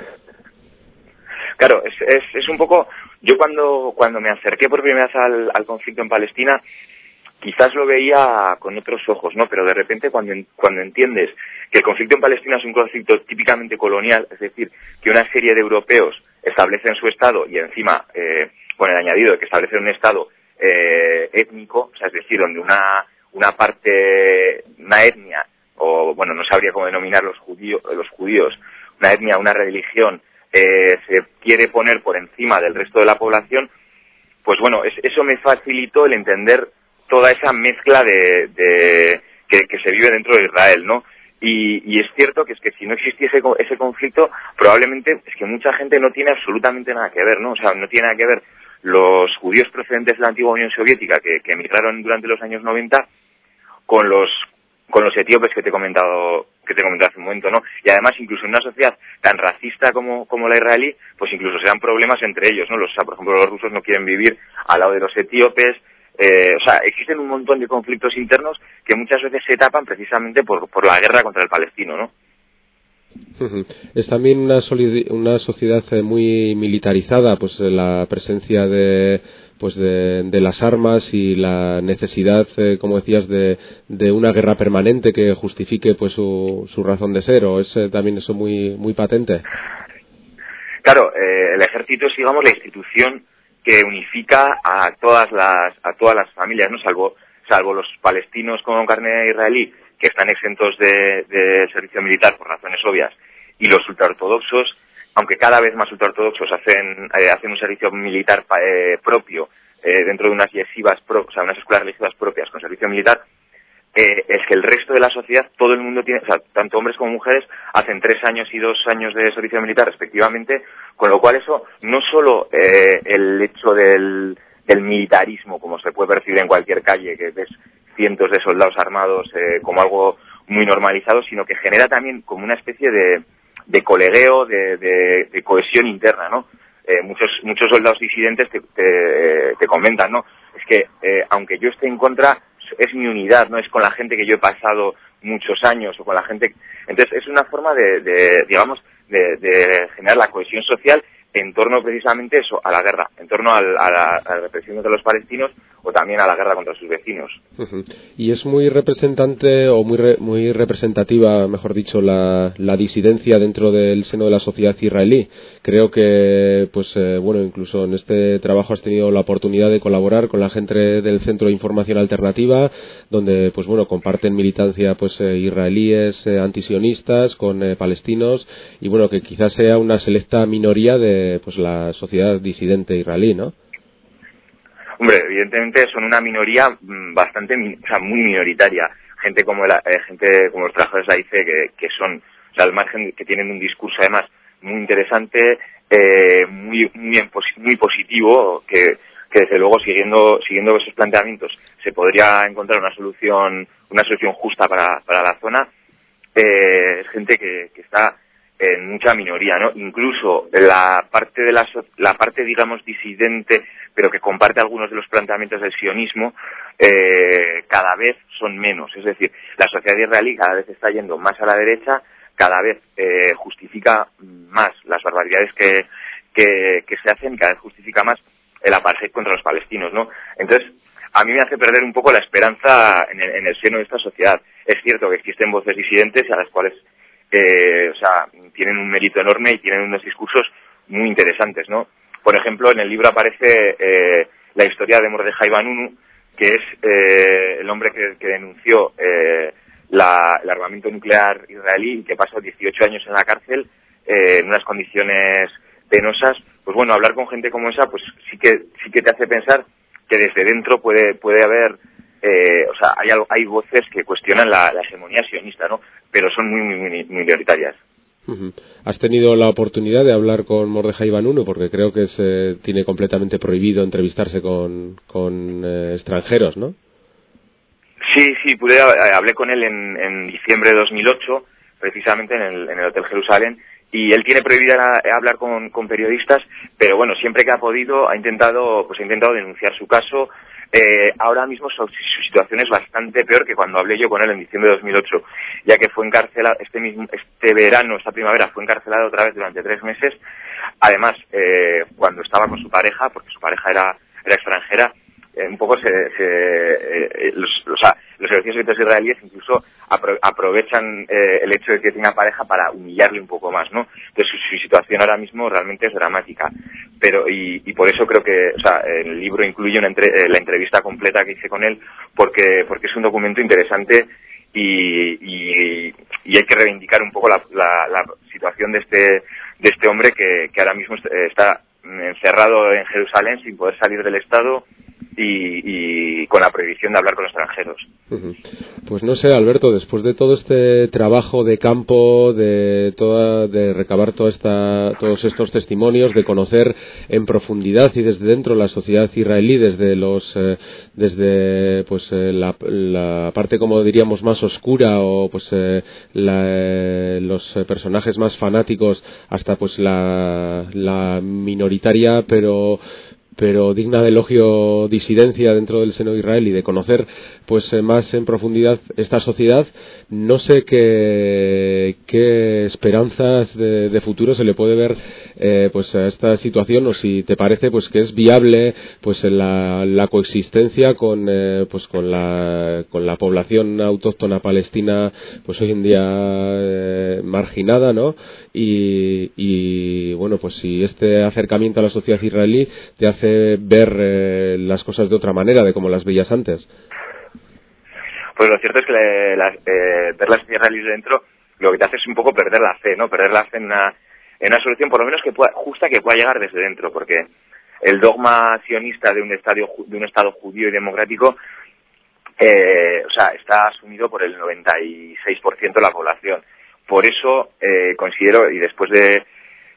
Claro, es, es, es un poco. Yo cuando, cuando me acerqué por primera vez al, al conflicto en Palestina, quizás lo veía con otros ojos, ¿no? Pero de repente cuando, cuando entiendes que el conflicto en Palestina es un conflicto típicamente colonial, es decir, que una serie de europeos establecen su Estado y encima, eh, con el añadido de que establecen un Estado eh, étnico, o sea, es decir, donde una, una parte, una etnia, o bueno, no sabría cómo denominar los judíos, los judíos, una etnia, una religión, eh, se quiere poner por encima del resto de la población, pues bueno, es- eso me facilitó el entender toda esa mezcla de, de- que, se vive dentro de Israel, ¿no? Y, es cierto que es que si no existiese ese conflicto, probablemente es que mucha gente no tiene absolutamente nada que ver, ¿no? O sea, no tiene nada que ver los judíos procedentes de la antigua Unión Soviética que, que emigraron durante los años 90 con los con los etíopes que te he comentado que te he comentado hace un momento, ¿no? Y además incluso en una sociedad tan racista como, como la israelí, pues incluso se dan problemas entre ellos, ¿no? Los, o sea, por ejemplo, los rusos no quieren vivir al lado de los etíopes, eh, o sea, existen un montón de conflictos internos que muchas veces se tapan precisamente por, por la guerra contra el palestino, ¿no? Es también una, una sociedad eh, muy militarizada, pues eh, la presencia de pues de, las armas y la necesidad, eh, como decías, de, de una guerra permanente que justifique pues su, su razón de ser, o es también eso muy muy patente. Claro, el ejército es, digamos, la institución que unifica a todas las, a todas las familias, ¿no? Salvo, salvo los palestinos con carne israelí, que están exentos de, de servicio militar por razones obvias, y los ultraortodoxos, aunque cada vez más ultraortodoxos hacen, eh, hacen un servicio militar eh, propio eh, dentro de unas yesivas, pro- o sea, unas escuelas religiosas propias con servicio militar, eh, es que el resto de la sociedad, todo el mundo tiene, tanto hombres como mujeres, hacen tres años y dos años de servicio militar respectivamente, con lo cual eso no solo eh, el hecho del, del militarismo, como se puede percibir en cualquier calle, que ves cientos de soldados armados eh, como algo muy normalizado, sino que genera también como una especie de, de colegueo, de, de- cohesión interna, ¿no? Eh, muchos muchos soldados disidentes te, te, te comentan, ¿no? Es que eh, aunque yo esté en contra, es mi unidad, no es con la gente que yo he pasado muchos años o con la gente. Entonces es una forma de, de, digamos, de, de generar la cohesión social en torno precisamente eso, a la guerra, en torno a, la, a la represión de los palestinos o también a la guerra contra sus vecinos. Y es muy representante o muy re- muy representativa, mejor dicho, la, la disidencia dentro del seno de la sociedad israelí. Creo que, pues eh, bueno, incluso en este trabajo has tenido la oportunidad de colaborar con la gente del Centro de Información Alternativa, donde, pues bueno, comparten militancia, pues eh, israelíes, eh, antisionistas, con palestinos y bueno, que quizás sea una selecta minoría de, pues la sociedad disidente israelí, ¿no? Hombre, evidentemente son una minoría mm, bastante, o sea, muy minoritaria. Gente como la, eh, gente como los trabajadores de la ICE que, son, o sea, al margen que tienen un discurso además muy interesante, eh, muy, muy, muy positivo, que, que desde luego siguiendo, siguiendo esos planteamientos se podría encontrar una solución, una solución justa para, para la zona. Eh, es gente que, que está en mucha minoría, ¿no? Incluso la parte de la, so- la parte, digamos, disidente, pero que comparte algunos de los planteamientos del sionismo, eh, cada vez son menos. Es decir, la sociedad israelí cada vez está yendo más a la derecha, cada vez eh, justifica más las barbaridades que, que, que se hacen, cada vez justifica más el apartheid contra los palestinos, ¿no? Entonces, a mí me hace perder un poco la esperanza en el, en el seno de esta sociedad. Es cierto que existen voces disidentes a las cuales, eh, o sea, tienen un mérito enorme y tienen unos discursos muy interesantes, ¿no? Por ejemplo, en el libro aparece eh, la historia de Mordejai Vanunu, que es eh, el hombre que, que denunció eh, la- el armamento nuclear israelí y que pasó 18 años en la cárcel eh, en unas condiciones penosas. Pues bueno, hablar con gente como esa, pues sí que sí que te hace pensar que desde dentro puede puede haber, eh, o sea, hay algo- hay voces que cuestionan la, la hegemonía sionista, ¿no? Pero son muy muy, muy minoritarias. ¿Has tenido la oportunidad de hablar con Mordejai Vanunu? Porque creo que se tiene completamente prohibido entrevistarse con, con eh, extranjeros, ¿no? Sí, sí, pude, eh, hablé con él en, en diciembre de 2008, precisamente en el, en el Hotel Jerusalén, y él tiene prohibida la- hablar con, con periodistas, pero bueno, siempre que ha podido ha intentado, pues ha intentado denunciar su caso. Eh, ahora mismo su, situación es bastante peor que cuando hablé yo con él en diciembre de 2008, ya que fue encarcelado este mismo, este verano, esta primavera, fue encarcelado otra vez durante tres meses. Además, eh, cuando estaba con su pareja, porque su pareja era, era extranjera, eh, un poco se, se, eh, los, o sea, los servicios secretos israelíes incluso apro- aprovechan eh, el hecho de que tenga pareja para humillarle un poco más, ¿no? Entonces su, situación ahora mismo realmente es dramática, pero y, por eso creo que, o sea, el libro incluye una entre- eh, la entrevista completa que hice con él porque porque es un documento interesante y, y, y hay que reivindicar un poco la, la, la situación de este de este hombre que, que ahora mismo est- está encerrado en Jerusalén sin poder salir del Estado y, y con la prohibición de hablar con extranjeros. Pues no sé, Alberto, después de todo este trabajo de campo, de toda, de recabar toda esta, todos estos testimonios, de conocer en profundidad y desde dentro la sociedad israelí, desde los, eh, desde pues eh, la, la parte como diríamos más oscura o pues eh, la, eh, los personajes más fanáticos hasta pues la, la minoritaria pero pero digna de elogio disidencia dentro del seno de Israel y de conocer pues eh, más en profundidad esta sociedad no sé qué, qué esperanzas de, de futuro se le puede ver eh, pues a esta situación o si te parece pues que es viable pues en la, la coexistencia con eh, pues con la con la población autóctona palestina pues hoy en día eh, marginada no y, y bueno pues si este acercamiento a la sociedad israelí te hace ver eh, las cosas de otra manera de como las veías antes Pues lo cierto es que le- la- eh, ver la sociedad israelí dentro lo que te hace es un poco perder la fe, ¿no? Perder la fe en una, en una solución por lo menos que pueda, justa que pueda llegar desde dentro, porque el dogma sionista de un, estadio, de un Estado judío y democrático eh, o sea, está asumido por el 96% de la población. Por eso eh, considero, y después de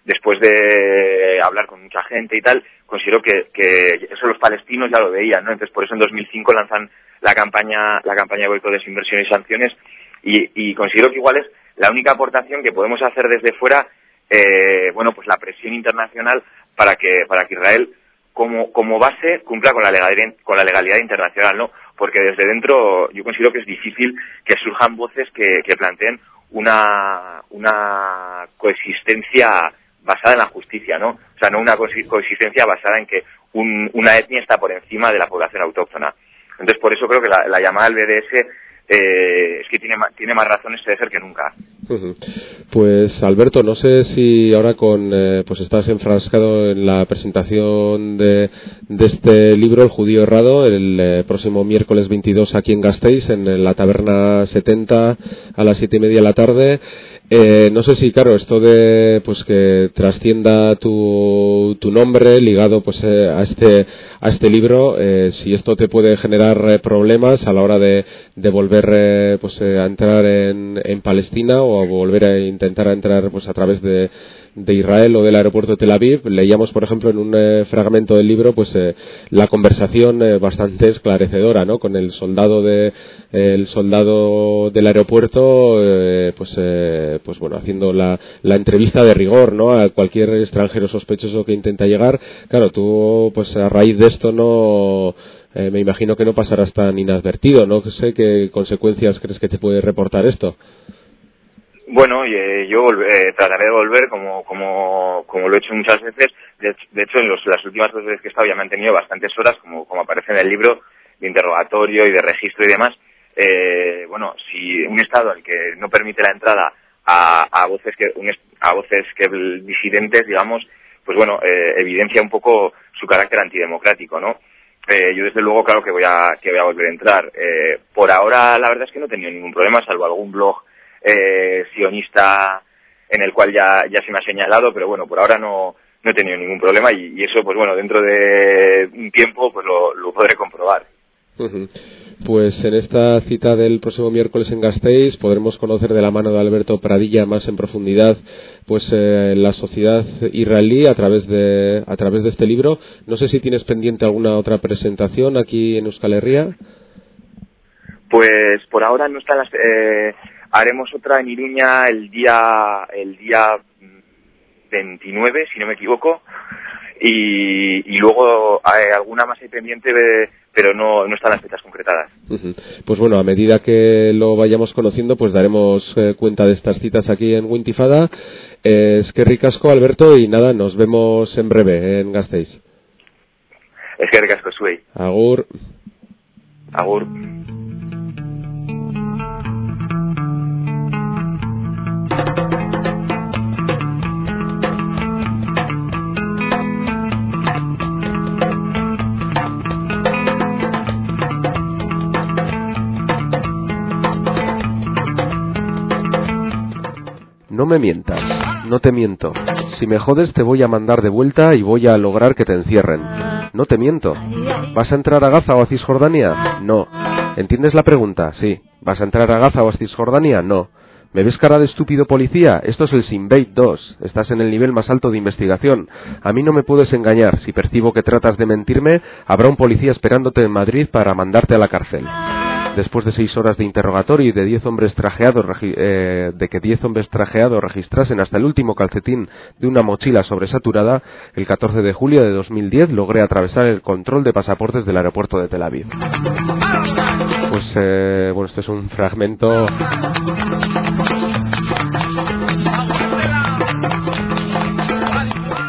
después de hablar con mucha gente y tal, considero que, que eso los palestinos ya lo veían, ¿no? Entonces por eso en 2005 lanzan la campaña la campaña de boicot, desinversión y sanciones y, y considero que igual es la única aportación que podemos hacer desde fuera, eh, bueno, pues la presión internacional para que para que Israel como, como base cumpla con la legalidad con la legalidad internacional, ¿no? Porque desde dentro yo considero que es difícil que surjan voces que, planteen una, una coexistencia basada en la justicia, ¿no? O sea, no una coexi- coexistencia basada en que un- una etnia está por encima de la población autóctona. Entonces, por eso creo que la, la llamada al BDS eh, es que tiene, tiene más razones de ser que nunca. Pues Alberto, no sé si ahora con eh, pues estás enfrascado en la presentación de, de este libro El judío errado el eh, próximo miércoles 22 aquí en Gasteiz en, la taberna 70 a las siete y media de la tarde. Eh, no sé si, claro, esto de pues que trascienda tu, tu nombre ligado pues eh, a este a este libro, eh, si esto te puede generar eh, problemas a la hora de, de volver eh, pues eh, a entrar en, en Palestina o a volver a intentar entrar pues a través de, de Israel o del aeropuerto de Tel Aviv. Leíamos, por ejemplo, en un eh, fragmento del libro, pues eh, la conversación eh, bastante esclarecedora, ¿no? Con el soldado de el soldado del aeropuerto, eh, pues eh, pues bueno, haciendo la, la entrevista de rigor, ¿no? A cualquier extranjero sospechoso que intenta llegar. Claro, tú, pues a raíz de esto no eh, me imagino que no pasarás tan inadvertido, ¿no? Sé qué consecuencias crees que te puede reportar esto. Bueno, eh, yo eh, trataré de volver como, como, como lo he hecho muchas veces. De, hecho- en los- las últimas dos veces que he estado ya me han tenido bastantes horas, como, aparece en el libro, de interrogatorio y de registro y demás. Eh, bueno, si un Estado al que no permite la entrada a, a voces que un a voces que disidentes, digamos, pues bueno, eh, evidencia un poco su carácter antidemocrático, ¿no? Eh, yo desde luego claro que voy a que voy a volver a entrar. Eh, por ahora la verdad es que no he tenido ningún problema, salvo algún blog eh, sionista en el cual ya, ya se me ha señalado, pero bueno, por ahora no, no he tenido ningún problema y, y eso, pues bueno, dentro de un tiempo, pues lo, lo podré comprobar. Pues en esta cita del próximo miércoles en Gasteiz podremos conocer de la mano de Alberto Pradilla más en profundidad pues eh, la sociedad israelí a través de a través de este libro. No sé si tienes pendiente alguna otra presentación aquí en Euskal Herria. Pues por ahora no están las... eh, haremos otra en Iruña el día el día 29, si no me equivoco, y, y luego eh, alguna más hay pendiente, de- pero no, no están las fechas concretadas. Pues bueno, a medida que lo vayamos conociendo, pues daremos eh, cuenta de estas citas aquí en Wintifada. Eh, es que ricasco, Alberto, y nada, nos vemos en breve en Gasteiz. Es que recasco Suey. Agur. Agur. Me mientas, no te miento. Si me jodes te voy a mandar de vuelta y voy a lograr que te encierren. No te miento. ¿Vas a entrar a Gaza o a Cisjordania? No. ¿Entiendes la pregunta? Sí. ¿Vas a entrar a Gaza o a Cisjordania? No. ¿Me ves cara de estúpido policía? Esto es el Sinbait 2. Estás en el nivel más alto de investigación. A mí no me puedes engañar. Si percibo que tratas de mentirme, habrá un policía esperándote en Madrid para mandarte a la cárcel. Después de seis horas de interrogatorio y de diez hombres trajeados, eh, de que diez hombres trajeados registrasen hasta el último calcetín de una mochila sobresaturada, el 14 de julio de 2010 logré atravesar el control de pasaportes del aeropuerto de Tel Aviv. Pues, eh, bueno, este es un fragmento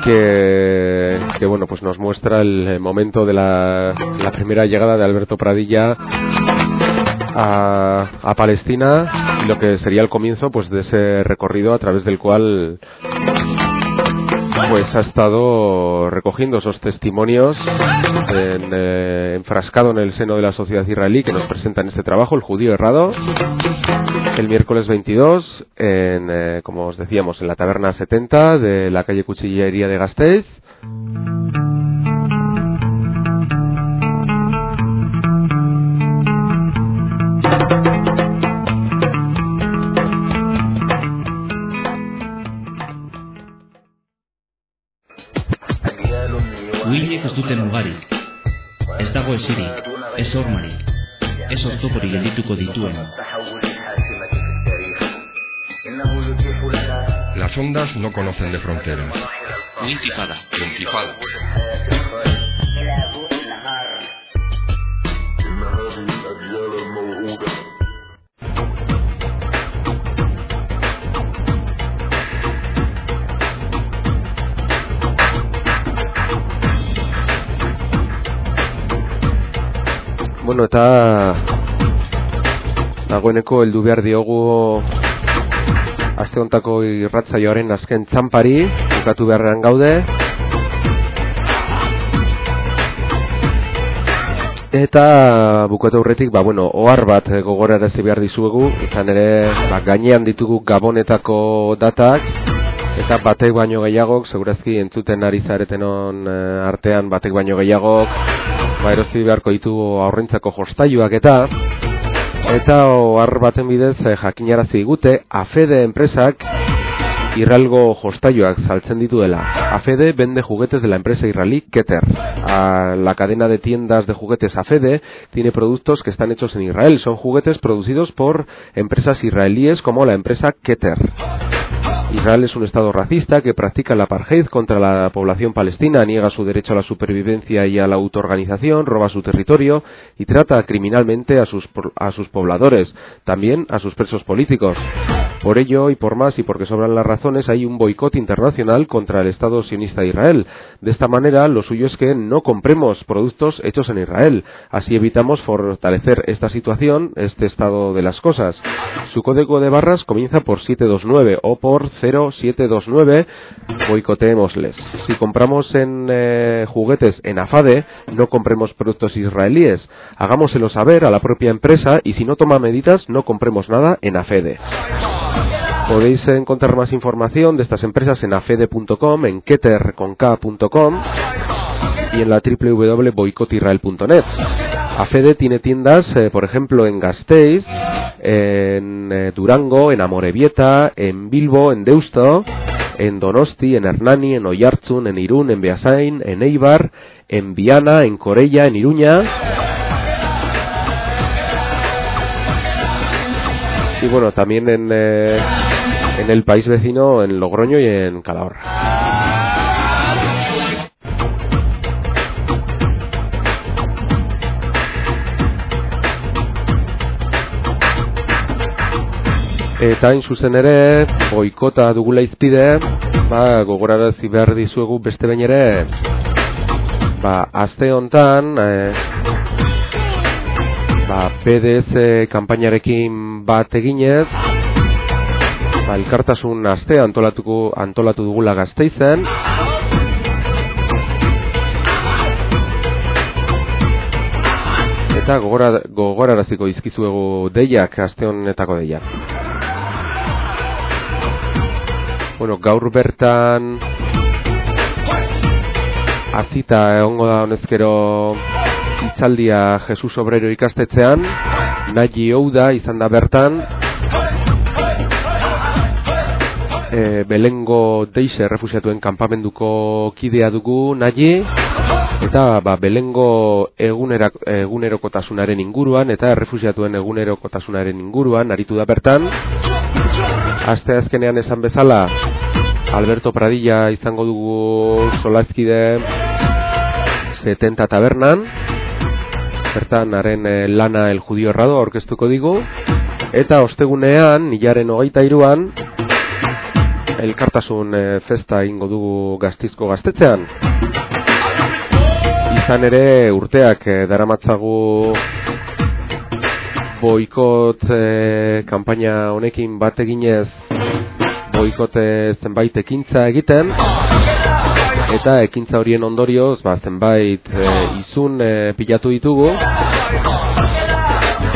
que, que bueno, pues nos muestra el eh, momento de la, la primera llegada de Alberto Pradilla a, Palestina lo que sería el comienzo pues de ese recorrido a través del cual pues ha estado recogiendo esos testimonios en, eh, enfrascado en el seno de la sociedad israelí que nos presenta en este trabajo el judío errado el miércoles 22 en eh, como os decíamos en la taberna 70 de la calle Cuchillería de Gasteiz Uhinek ez duten mugarik. Ez dago esirik, ez hormarik, ez oztoporik geldituko dituen. Las ondas no conocen de fronteras. Intifada. Intifada. Bueno, eta dagoeneko heldu behar diogu aste hontako irratzaioaren azken txampari, bukatu beharrean gaude. Eta bukatu aurretik, ba, bueno, ohar bat gogorarazi behar dizuegu, izan ere, ba, gainean ditugu gabonetako datak, eta batek baino gehiagok, segurazki entzuten ari zaretenon eh, artean batek baino gehiagok, ba, erosi beharko ditu aurrentzako jostailuak eta, eta ohar baten bidez eh, jakinarazi digute, AFEDE enpresak Irralgo jostailuak saltzen dituela. AFEDE vende juguetes de la empresa israelí Keter. A la cadena de tiendas de juguetes AFEDE tiene productos que están hechos en Israel. Son juguetes producidos por empresas israelíes como la empresa Keter. Israel es un estado racista que practica el apartheid contra la población palestina, niega su derecho a la supervivencia y a la autoorganización, roba su territorio y trata criminalmente a sus, a sus pobladores, también a sus presos políticos. Por ello y por más y porque sobran las razones hay un boicot internacional contra el Estado sionista de Israel. De esta manera lo suyo es que no compremos productos hechos en Israel. Así evitamos fortalecer esta situación, este estado de las cosas. Su código de barras comienza por 729 o por 0729. Boicoteémosles. Si compramos en eh, juguetes en AFADE, no compremos productos israelíes. Hagámoselo saber a la propia empresa y si no toma medidas, no compremos nada en AFEDE. Podéis encontrar más información de estas empresas en afede.com, en keterconk.com y en la www.boicotisrael.net. AFEDE tiene tiendas, eh, por ejemplo, en Gasteiz, en eh, Durango, en Amorebieta, en Bilbo, en Deusto, en Donosti, en Hernani, en Oyarzun, en Irún, en Beasain, en Eibar, en Viana, en Corella, en Iruña. Y bueno, también en, eh, en el país vecino, en Logroño y en Calahorra. Eta hain zuzen ere, boikota dugula izpide, ba, gogorarazi behar dizuegu beste behin ere, ba, azte hontan, e, ba, PDS kanpainarekin bat eginez, ba, elkartasun aste antolatuko, antolatu dugula gazteizen, eta gogora, gogoraraziko izkizuegu deiak, aste honetako deiak. Bueno, gaur bertan azita egongo da honezkero itzaldia Jesus Obrero ikastetzean, nahi da izan da bertan, e, Belengo Deise refusiatuen kanpamenduko kidea dugu nahi, eta ba, Belengo egunerak, egunerokotasunaren inguruan, eta refusiatuen egunerokotasunaren inguruan, aritu da bertan, Aste azkenean esan bezala Alberto Pradilla izango dugu solazkide 70 tabernan. Bertan haren eh, lana el judio errado orkestuko digu. Eta ostegunean, nilaren hogeita iruan Elkartasun eh, festa ingo dugu gaztizko gaztetzean Izan ere urteak eh, daramatzagu boikot e, kanpaina honekin bat eginez boikote zenbait ekintza egiten. Eta ekintza horien ondorioz ba, zenbait e, izun e, pilatu ditugu.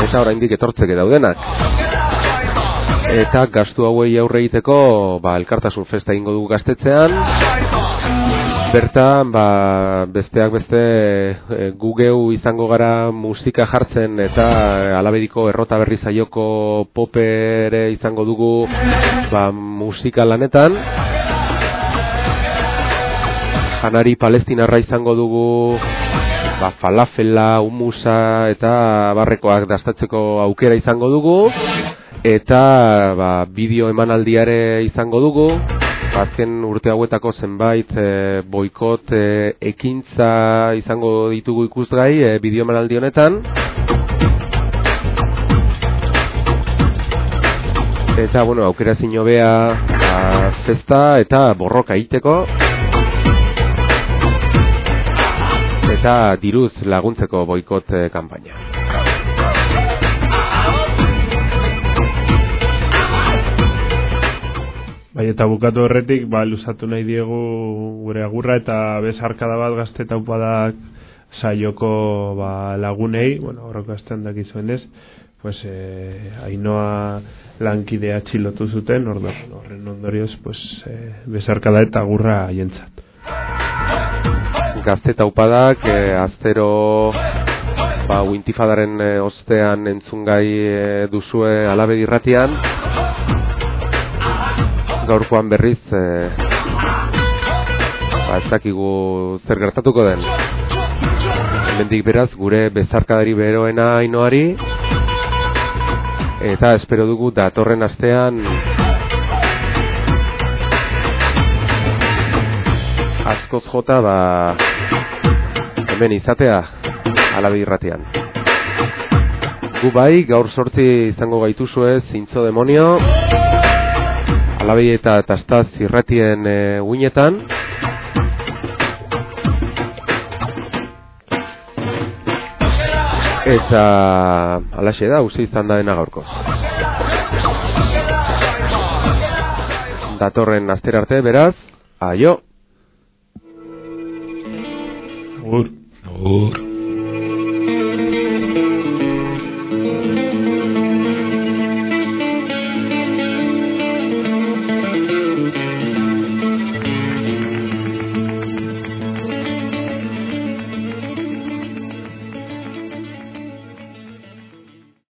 Eta oraindik etortzeke daudenak eta gastu hauei aurre egiteko ba, elkartasun festa ingo dugu gaztetzean Bertan, ba, besteak beste e, gu geu izango gara musika jartzen eta alabediko errota berri zaioko popere izango dugu ba, musika lanetan. Janari palestinarra izango dugu ba, falafela, humusa eta barrekoak dastatzeko aukera izango dugu. Eta ba, bideo emanaldiare izango dugu. Azken urte hauetako zenbait e, boikot e, ekintza izango ditugu ikusgai e, bideo menaldi honetan. Eta bueno, aukera zino bea ba, festa eta borroka iteko eta diruz laguntzeko boikot e, kanpaina Bai, eta bukatu horretik, ba, lusatu nahi diegu gure agurra eta bezarkada bat gazte taupadak saioko ba, lagunei, bueno, horrek gaztean dakizuen ez, pues, eh, ainoa lankidea txilotu zuten, horren ondorioz, pues, eh, bezarkada eta agurra jentzat. Gazte taupadak, eh, aztero ba, uintifadaren eh, ostean entzungai eh, duzue alabe dirratian, gaurkoan berriz e, ba, ez dakigu zer gertatuko den. Hemendik beraz gure bezarkadari beroena ainoari eta espero dugu datorren astean askoz jota ba hemen izatea alabi irratian. Gu bai gaur sortzi izango gaituzue zintzo demonio alabei eta tastaz irratien e, uinetan. Eta alaxe da, usi izan da dena gaurko. Datorren aster arte, beraz, aio! Agur. Agur.